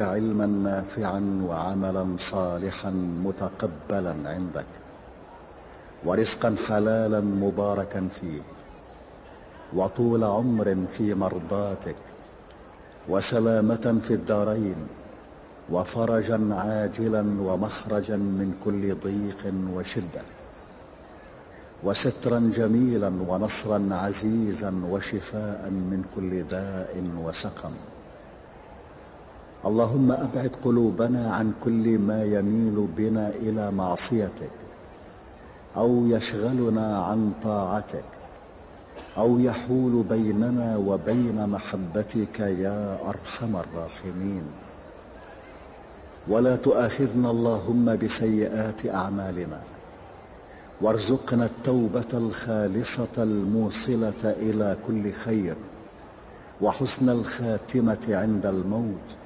علما نافعا وعملا صالحا متقبلا عندك ورزقا حلالا مباركا فيه وطول عمر في مرضاتك وسلامة في الدارين وفرجا عاجلا ومخرجا من كل ضيق وشدة وسترا جميلا ونصرا عزيزا وشفاء من كل داء وسقم اللهم أبعد قلوبنا عن كل ما يميل بنا إلى معصيتك أو يشغلنا عن طاعتك أو يحول بيننا وبين محبتك يا أرحم الراحمين. ولا تؤاخذنا اللهم بسيئات أعمالنا وارزقنا التوبة الخالصة الموصلة إلى كل خير وحسن الخاتمة عند الموت.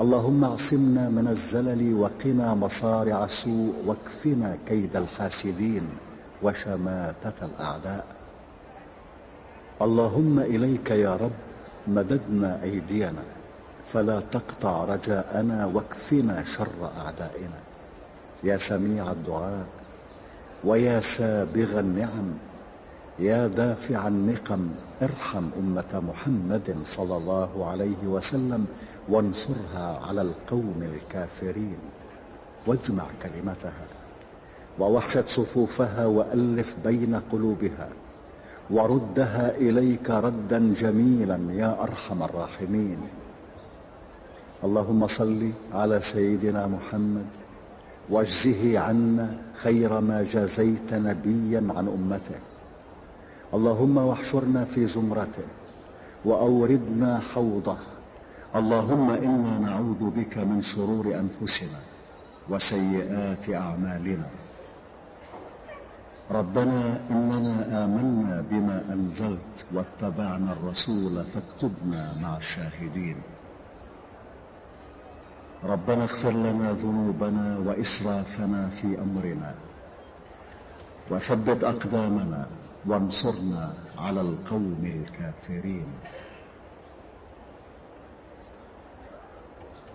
اللهم اعصمنا من الزلل وقنا مصارع السوء واكفنا كيد الحاسدين وشماتة الأعداء. اللهم إليك يا رب مددنا أيدينا فلا تقطع رجاءنا واكفنا شر أعدائنا. يا سميع الدعاء ويا سابغ النعم يا دافع النقم ارحم أمة محمد صلى الله عليه وسلم وانصرها على القوم الكافرين. واجمع كلمتها. ووحد صفوفها وألف بين قلوبها. وردها إليك ردا جميلا يا أرحم الراحمين. اللهم صل على سيدنا محمد. واجزه عنا خير ما جازيت نبيا عن أمته. اللهم واحشرنا في زمرته. وأوردنا حوضه. اللهم إنا نعوذ بك من شرور أنفسنا وسيئات أعمالنا. ربنا إننا آمنا بما أنزلت واتبعنا الرسول فاكتبنا مع الشاهدين. ربنا اغفر لنا ذنوبنا وإسرافنا في أمرنا. وثبت أقدامنا وانصرنا على القوم الكافرين.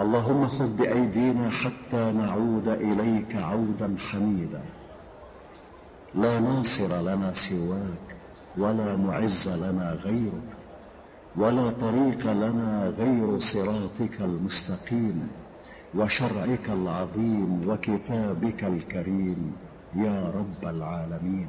اللهم خذ بايدينا حتى نعود إليك عودا حميدا. لا ناصر لنا سواك ولا معز لنا غيرك ولا طريق لنا غير صراطك المستقيم وشرعك العظيم وكتابك الكريم يا رب العالمين.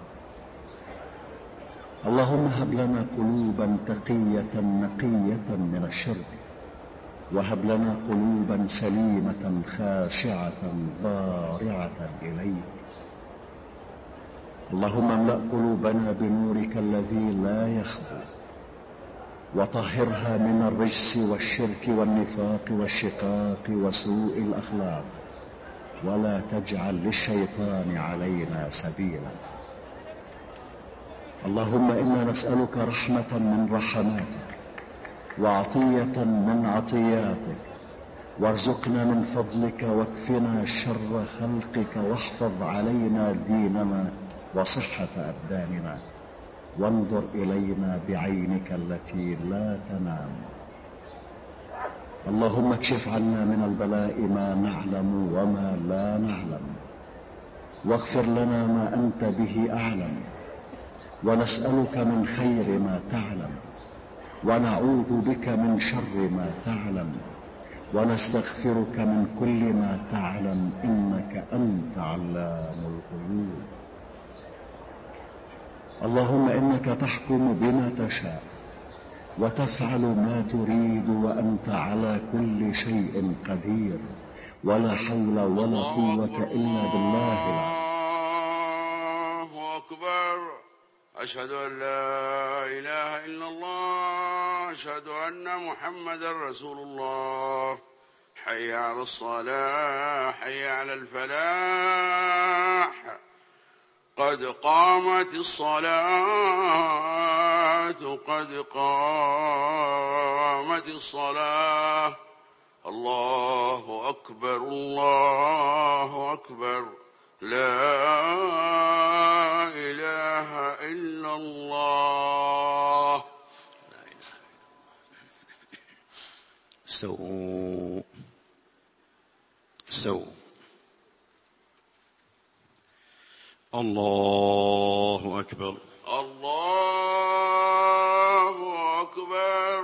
اللهم هب لنا قلوبا تقية نقية من الشرك وهب لنا قلوبا سليمة خاشعة ضارعة إليك. اللهم املأ قلوبنا بنورك الذي لا يخبو وطهرها من الرجس والشرك والنفاق والشقاق وسوء الأخلاق ولا تجعل للشيطان علينا سبيلا. اللهم إنا نسألك رحمة من رحماتك وعطية من عطياتك. وارزقنا من فضلك واكفنا شر خلقك واحفظ علينا ديننا وصحة أبداننا. وانظر إلينا بعينك التي لا تنام. اللهم اكشف عنا من البلاء ما نعلم وما لا نعلم. واغفر لنا ما أنت به أعلم. ونسألك من خير ما تعلم ونعوذ بك من شر ما تعلم ونستغفرك من كل ما تعلم إنك أنت علام الغيوب. اللهم إنك تحكم بما تشاء وتفعل ما تريد وأنت على كل شيء قدير ولا حول ولا قوة إلا بالله الله أشهد أن لا إله إلا الله أشهد أن محمدا رسول الله. حي على الصلاة حي على الفلاح. قد قامت الصلاة قد قامت الصلاة. الله أكبر الله أكبر. لا إله إلا الله. استووا استووا الله أكبر الله أكبر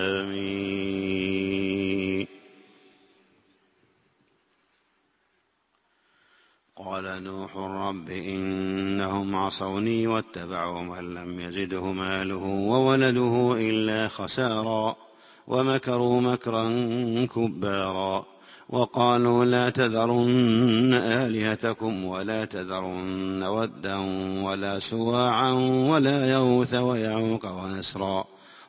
آمين. قال نوح رب إنهم عصوني واتبعوا من لم يزده ماله وولده إلا خسارا ومكروا مكرا كبارا وقالوا لا تذرن آلهتكم ولا تذرن ودا ولا سواعا ولا يغوث ويعوق ونسرا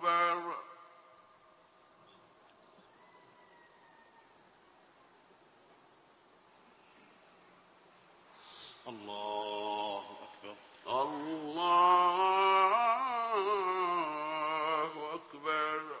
أكبر الله أكبر الله أكبر